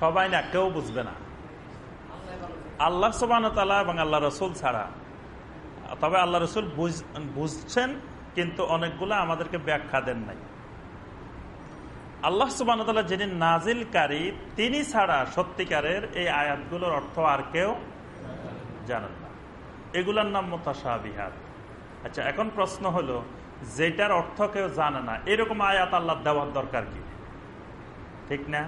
সবাই না, কেউ বুঝবে না। আল্লাহ সোবানতালা এবং আল্লাহ রসুল ছাড়া। তবে আল্লাহ রসুল বুঝছেন, কিন্তু অনেকগুলো আমাদেরকে ব্যাখ্যা দেন নাই। আল্লাহ সুবানতাল্লাহ যিনি নাজিলকারী, তিনি ছাড়া সত্যিকারের এই আয়াতগুলোর অর্থ আর কেউ জানেন না। এগুলোর নাম মোতাসা বিহার আচ্ছা এখন প্রশ্ন হলো, যেটার অর্থ কেউ জানে না, এরকম আয়াত আল্লাহ দেওয়ার দরকার কি? ঠিক না?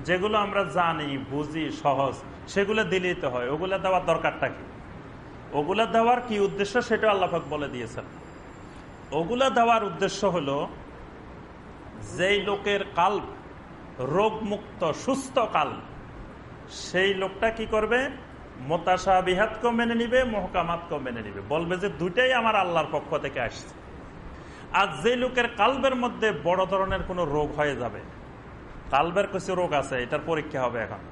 যেগুলো আমরা জানি, বুঝি, সহজ, সেগুলো দিলেই তো হয়। ওগুলো দেওয়ার দরকারটা কি? ওগুলা দেওয়ার কি উদ্দেশ্য সেটা আল্লাহাক বলে দিয়েছেন। ওগুলা দেওয়ার উদ্দেশ্য হলো, যেই লোকের কাল রোগমুক্ত, সুস্থ কাল সেই লোকটা কি করবে? মোতাসা বিহাতকেও মেনে নিবে, মহকামাতকেও মেনে নিবে। বলবে যে দুটাই আমার আল্লাহর পক্ষ থেকে আসছে। আর যে লোকের কালবের মধ্যে বড় ধরনের কোনো রোগ হয়ে যাবে কালবের কিছু রোগ আছে, এটার পরীক্ষা হবে এখন।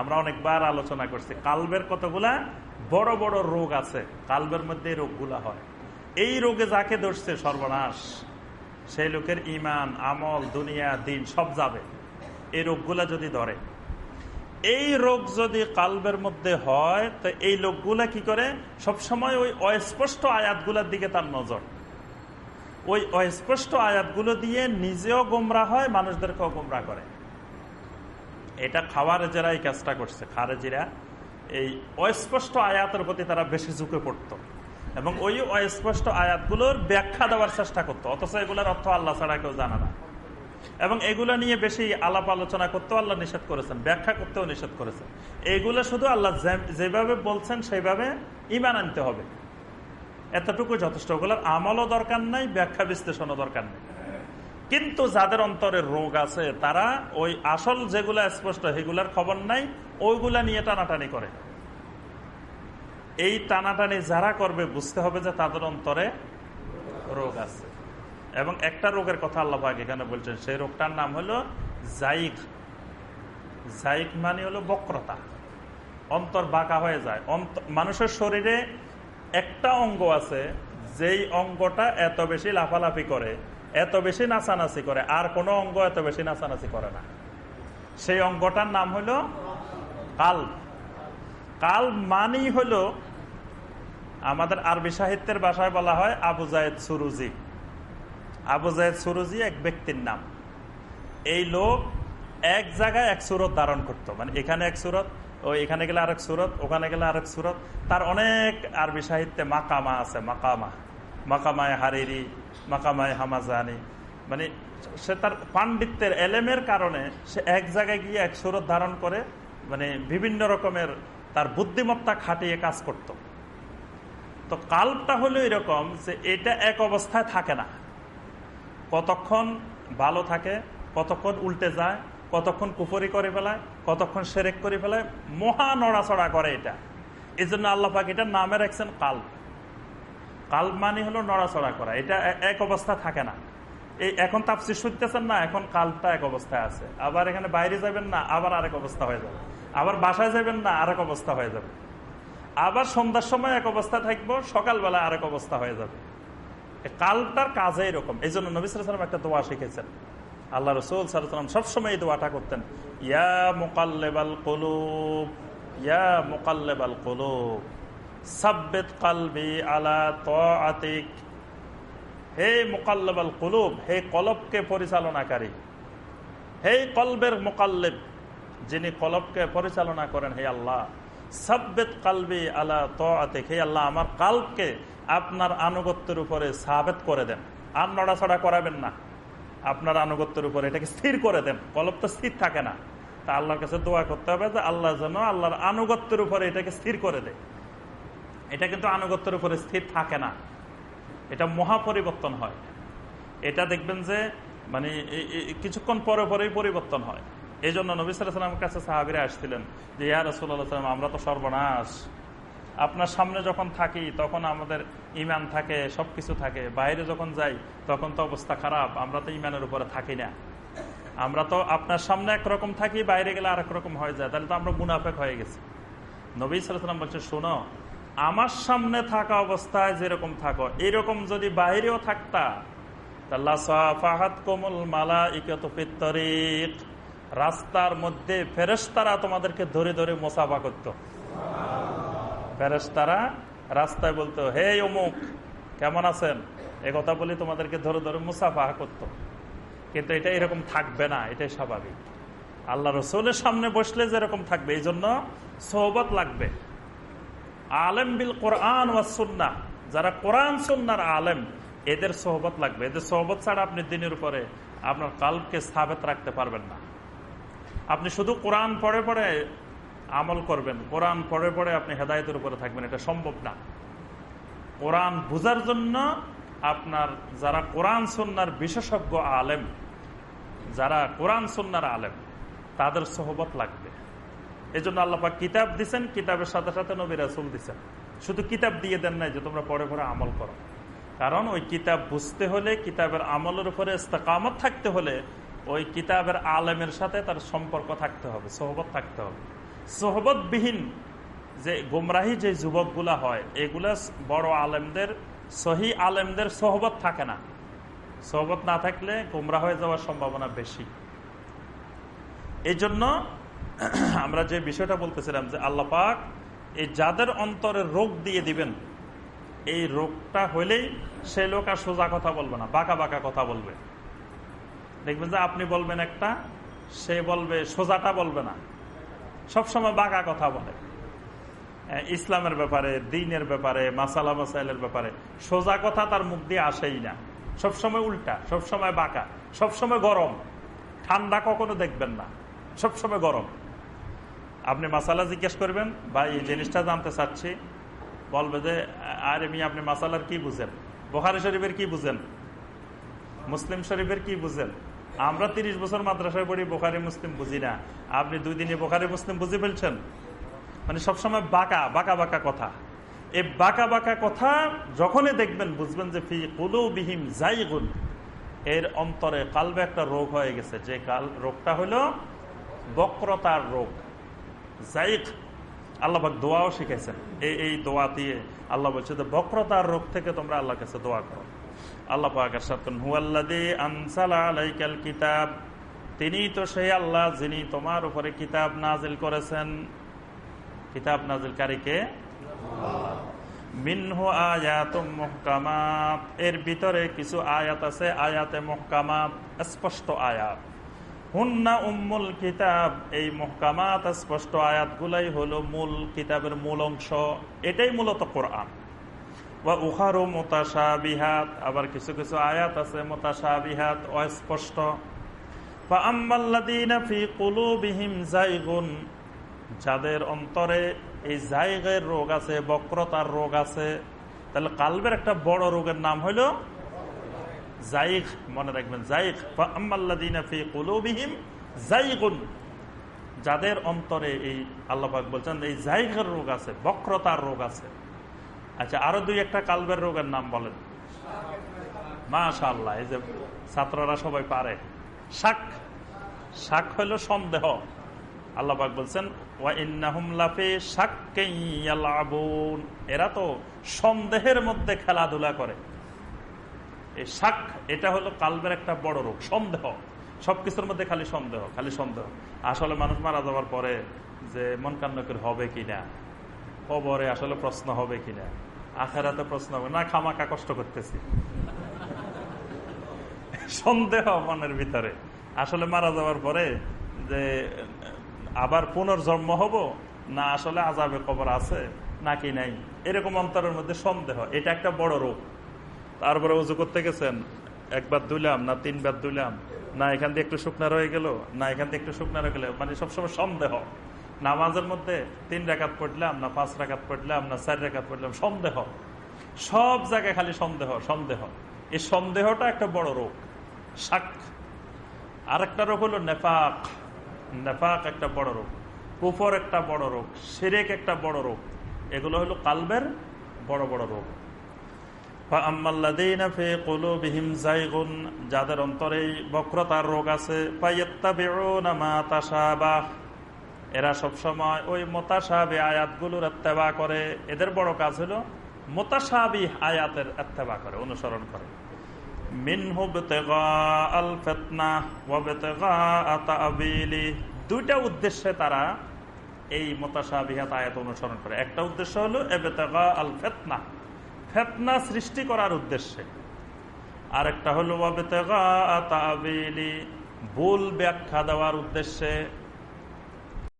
আমরা অনেকবার আলোচনা করছি, কালবের কতগুলা বড় বড় রোগ আছে, কালবের মধ্যে রোগগুলা হয়। এই রোগে যাকে ধরছে সর্বনাশ, সেই লোকের ইমান আমল, দুনিয়া, দিন সব যাবে, এই রোগগুলা যদি ধরে। এই রোগ যদি কালবের মধ্যে হয়, তো এই লোকগুলা কি করে? সবসময় ওই অস্পষ্ট আয়াতগুলার দিকে তার নজর। ওই অস্পষ্ট আয়াতগুলো দিয়ে নিজেও গোমরা হয়, মানুষদেরকেও গোমরা করে। এটা খাওয়ার যারা এই কাজটা করছে। খারেজিরা এই অস্পষ্ট আয়াতের প্রতি তারা বেশি ঝুঁকে পড়ত এবং ওই অস্পষ্ট আয়াতগুলোর ব্যাখ্যা দেওয়ার চেষ্টা করতো, অথচ এগুলোর অর্থ আল্লাহ ছাড়া কেউ জানে না। এবং এগুলো নিয়ে বেশি আলাপ আলোচনা করতেও আল্লাহ নিষেধ করেছেন, ব্যাখ্যা করতেও নিষেধ করেছেন। এগুলো শুধু আল্লাহ যেভাবে বলছেন, সেইভাবে ইমান আনতে হবে। এতটুকু যথেষ্ট। ওগুলোর আমলও দরকার নাই, ব্যাখ্যা বিশ্লেষণও দরকার নেই। কিন্তু যাদের অন্তরে রোগ আছে, তারা ওই আসল যেগুলা স্পষ্ট, সেগুলার খবর নাই, ওইগুলা নিয়ে টানাটানি করে। এই টানাটানি যারা করবে, বুঝতে হবে যে তাদের অন্তরে রোগ আছে। এবং একটা রোগের কথা আল্লাহ এখানে বলছেন, সেই রোগটার নাম হলো জাইক। জাইক মানে হলো বক্রতা। অন্তর বাঁকা হয়ে যায়। মানুষের শরীরে একটা অঙ্গ আছে, যেই অঙ্গটা এত বেশি লাফালাফি করে, এত বেশি নাচানাচি করে, আর কোনো অঙ্গ এত বেশি নাচানাচি করে না। সেই অঙ্গটার নাম হলো কাল কাল মানি হলো, আমাদের আরবি সাহিত্যের ভাষায় বলা হয় আবু জায়দ সুরুজি। আবু জায়দ সুরুজি এক ব্যক্তির নাম। এই লোক এক জায়গায় এক সুরত ধারণ করতো। মানে এখানে এক সুরত ও, এখানে গেলে আরেক সুরত, ওখানে গেলে আরেক সুরত। তার অনেক আরবি সাহিত্যে মাকামা আছে, মাকামা। মাকামায় হারিরি, মাকামায় হামাজানি। মানে সে তার পাণ্ডিত্যের এলেমের কারণে সে এক জায়গায় গিয়ে এক সুরত ধারণ করে মানে বিভিন্ন রকমের তার বুদ্ধিমত্তা খাটিয়ে কাজ করত। তো কাল্পটা হলো এরকম যে এটা এক অবস্থায় থাকে না। কতক্ষণ ভালো থাকে, কতক্ষণ উল্টে যায় কতক্ষণ কুফরি করে ফেলায়, কতক্ষণ সেরেক করে ফেলায়, মহা নড়াচড়া করে এটা। এই জন্য আল্লাপাক এটা নামে রাখছেন কাল কাল মানে হলো নড়াচড়া করা, এটা এক অবস্থা থাকে না। এই এখন তাপসি শুনতেছেন না, এখন কালটা এক অবস্থায় আছে। আবার এখানে বাইরে যাবেন না, আবার আরেক অবস্থা হয়ে যাবে। আবার বাসায় যাবেন না, আরেক অবস্থা হয়ে যাবে। আবার সন্ধ্যার সময় এক অবস্থা থাকব সকালবেলা আরেক অবস্থা হয়ে যাবে। কালটার কাজে এরকম। এই জন্য নবী সালাম একটা দোয়া শিখেছেন। আল্লাহ রসুল সাল্লাম সবসময় এই দোয়াটা করতেন, ইয়া মোকাল্লেবাল কলুব, ইয়া মোকাল্লেবাল কলুব, সাব্বেত কালবি আলা তিক হে মোকাল্লেবাল কলুব, হে কলবকে পরিচালনাকারী, হে কলবের মোকাল্লেব, যিনি কলবকে পরিচালনা করেন, হে আল্লাহ, সাব্বেত কালবি আলা তিক হে আল্লাহ, আমার কালবকে আপনার আনুগত্যের উপরে সাবেত করে দেন। আর নড়াছড়া করাবেন না। আপনার আনুগত্যের উপরে এটাকে স্থির করে দেন। কলব তো স্থির থাকে না। তা আল্লাহর কাছে দোয়া করতে হবে যে আল্লাহ যেন আল্লাহর আনুগত্যের উপরে এটাকে স্থির করে দেয়। এটা কিন্তু আনুগত্যের উপরে স্থির থাকে না। এটা মহা পরিবর্তন হয়। এটা দেখবেন যে মানে কিছুক্ষণ পরে পরেই পরিবর্তন হয়। এই জন্য নবী সাল্লামের কাছে সাহাবিরা আসছিলেন যে, ইয়া রসুল্লাহ সাল্লাম আমরা তো সর্বনাশ। আপনার সামনে যখন থাকি, তখন আমাদের ইমান থাকে, সবকিছু থাকে। বাইরে যখন যাই, তখন তো অবস্থা খারাপ। আমরা তো ইমানের উপরে থাকি না। আমরা তো আপনার সামনে একরকম থাকি, বাইরে গেলে আরেক রকম হয়ে যায়। তাহলে তো আমরা মুনাফেক হয়ে গেছি। নবী সালাম বলছে শোনো, আমার সামনে থাকা অবস্থায় যেরকম থাকো, এরকম যদি বাইরেও থাকতা রাস্তার মধ্যে ফেরেস্তারা তোমাদেরকে ধরে ধরে মোসাফা করত। ফেরেস্তারা রাস্তায় বলতো, হে অমুক, কেমন আছেন? এ কথা বলে তোমাদেরকে ধরে ধরে মুসাফা করত। কিন্তু এটা এরকম থাকবে না, এটাই স্বাভাবিক। আল্লাহ রসুলের সামনে বসলে যেরকম থাকবে এই জন্য সোহবত লাগবে। আলেম বিল কোরআন ওয়াসুন্না যারা কোরআন সুন্নার আলেম, এদের সোহবত লাগবে। এদের সোহবত ছাড়া আপনি দিনের উপরে আপনার কালকে স্থাপিত রাখতে পারবেন না। আপনি শুধু কোরআন পড়ে পড়ে আমল করবেন। কোরআন পড়ে পড়ে আপনি হেদায়তের উপরে থাকবেন, এটা সম্ভব না। কোরআন বুঝার জন্য আপনার যারা কোরআন সন্ন্যার বিশেষজ্ঞ আলেম, যারা কোরআন সন্ন্যার আলেম, তাদের সহবত লাগবে। এই জন্য আল্লাপা কিতাব দিচ্ছেন কিতাবের সাথে সাথে নবী রাসুল দিচ্ছেন শুধু কিতাব দিয়ে দেন নাই যে তোমরা পরে পরে আমল করো। কারণ ওই কিতাব বুঝতে হলে, কিতাবের আমলের উপরে ইস্তেকামত থাকতে হলে, ওই কিতাবের আলেমের সাথে তার সম্পর্ক থাকতে হবে, সহবত থাকতে হবে। সহবতবিহীন যে গুমরাহি যে যুবকগুলা হয়, এগুলা বড় আলেমদের, সহি আলেমদের সহবত থাকে না। সহবত না থাকলে গুমরা হয়ে যাওয়ার সম্ভাবনা বেশি। এই জন্য আমরা যে বিষয়টা বলতেছিলাম যে আল্লাহ পাক এই যাদের অন্তরে রোগ দিয়ে দিবেন, এই রোগটা হইলেই সে লোক আর সোজা কথা বলবে না, বাঁকা বাঁকা কথা বলবে। দেখবেন যে আপনি বলবেন একটা, সে বলবে সোজাটা বলবে না। সবসময় বাঁকা কথা বলে। ইসলামের ব্যাপারে, দিনের ব্যাপারে, মাসালা মাসাইলের ব্যাপারে, সোজা কথা তার মুখ দিয়ে আসেই না। সবসময় উল্টা, সবসময় বাঁকা, সবসময় গরম। ঠান্ডা কখনো দেখবেন না, সবসময় গরম। আপনি মাসালা জিজ্ঞেস করবেন বা এই জিনিসটা জানতে চাচ্ছি। বলবে যে, আর এমনি আপনি মাসালার কি বুঝেন? বোখারি শরীফের কি বুঝেন? মুসলিম শরীফের কি বুঝেন? আমরা তিরিশ বছর মাদ্রাসায় পড়ি, বোখারি, মুসলিম, বুঝি না। আপনি দুই দিনে বোখারি, মুসলিম বুঝে ফেলছেন? মানে সবসময় বাঁকা বাঁকা বাঁকা কথা। এই বাঁকা বাঁকা কথা যখনই দেখবেন, বুঝবেন যে ফি কুলু যাই জাইগুন এর অন্তরে কালবে একটা রোগ হয়ে গেছে। যে কাল রোগটা হলো বক্রতার রোগ। জাইক আল্লাহবাক দোয়াও শিখেছেন এই এই দোয়া দিয়ে আল্লাহ বলছে যে বক্রতার রোগ থেকে তোমরা আল্লাহ কাছে দোয়া করো। আল্লাহ যিনি তোমার উপরে কিতাব নাজিল করেছেন। কিতাব মিনহু আয়াত মহকামাত। এর ভিতরে কিছু আয়াত আছে, আয়াতে মহকামাত, স্পষ্ট আয়াত। হুন্না উম্মুল কিতাব, এই মহকামাত স্পষ্ট আয়াতগুলাই হলো মূল কিতাবের মূল অংশ। এটাই মূলত কোরআন। বা উহারও মোতাসা বিহাত আবার কিছু কিছু আয়াত আছে মোতাসা বিহাত অস্পষ্ট। বা আম্মাল্লাদিনা ফি কুলুবিহিম জাইগুন যাদের অন্তরে এই জায়গের রোগ আছে, বক্রতার রোগ আছে, তাহলে কালবের একটা বড় রোগের নাম হইল জাইক মনে রাখবেন জাইক জাইগুন যাদের অন্তরে এই আল্লাহাক বলছেন, এই জায়গের রোগ আছে, বক্রতার রোগ আছে। আচ্ছা আরও দুই একটা কালবের রোগের নাম বলেন। মাশা আল্লাহ এই যে ছাত্ররা সবাই পারে। শাক শাক হইল সন্দেহ। আল্লাহবাক বলছেন এরা তো সন্দেহের মধ্যে খেলাধুলা করে। এই শাক, এটা হলো কালবের একটা বড় রোগ, সন্দেহ। সবকিছুর মধ্যে খালি সন্দেহ খালি সন্দেহ। আসলে মানুষ মারা যাওয়ার পরে যে মন কান্নকের হবে কিনা কবরে আসলে প্রশ্ন হবে কিনা? আখেরাতে প্রশ্ন হবে, না খামাকা কষ্ট করতেছি। সন্দেহ মনের ভিতরে। আসলে মারা যাওয়ার পরে যে, আবার পুনর্জন্ম হব, না আসলে আজাবে কবর আছে, নাকি নাই, এরকম অন্তরের মধ্যে সন্দেহ। এটা একটা বড় রোগ। তারপরে উজু করতে গেছেন একবার দুইলাম না তিনবার দুইলাম না এখান দিয়ে একটু শুকনা রয়ে গেল, না এখান দিয়ে একটু শুকনা রয়ে গেল মানে সবসময় সন্দেহ। নামাজের মধ্যে তিন রেখাত পড়লাম, না পাঁচ রেখাত পড়লাম, না চার রেখাত পড়লাম, সন্দেহ। সব জায়গায় খালি সন্দেহ সন্দেহ। এই সন্দেহটা একটা বড় রোগ, শাক। আরেকটা রোগ হলো নেপাক নেফাক একটা বড় রোগ, কুফর একটা বড় রোগ সেরেক একটা বড় রোগ। এগুলো হলো কালবের বড় বড় রোগ। যাদের অন্তরে বক্রতার রোগ আছে এরা সব সময় ওই মোতাসাবি আয়াতগুলোর এত্তেবা করে। এদের বড় কাজ হলো মোতাসাবি আয়াতের এত্তেবা করে, অনুসরণ করে। দুইটা উদ্দেশ্যে তারা এই মোতাসাবিহাত আয়াত অনুসরণ করে। একটা উদ্দেশ্য হলো এবেতেগা আল ফেতনা। ফেতনা সৃষ্টি করার উদ্দেশ্যে। আরেকটা হলো ভুল ব্যাখ্যা দেওয়ার উদ্দেশ্যে।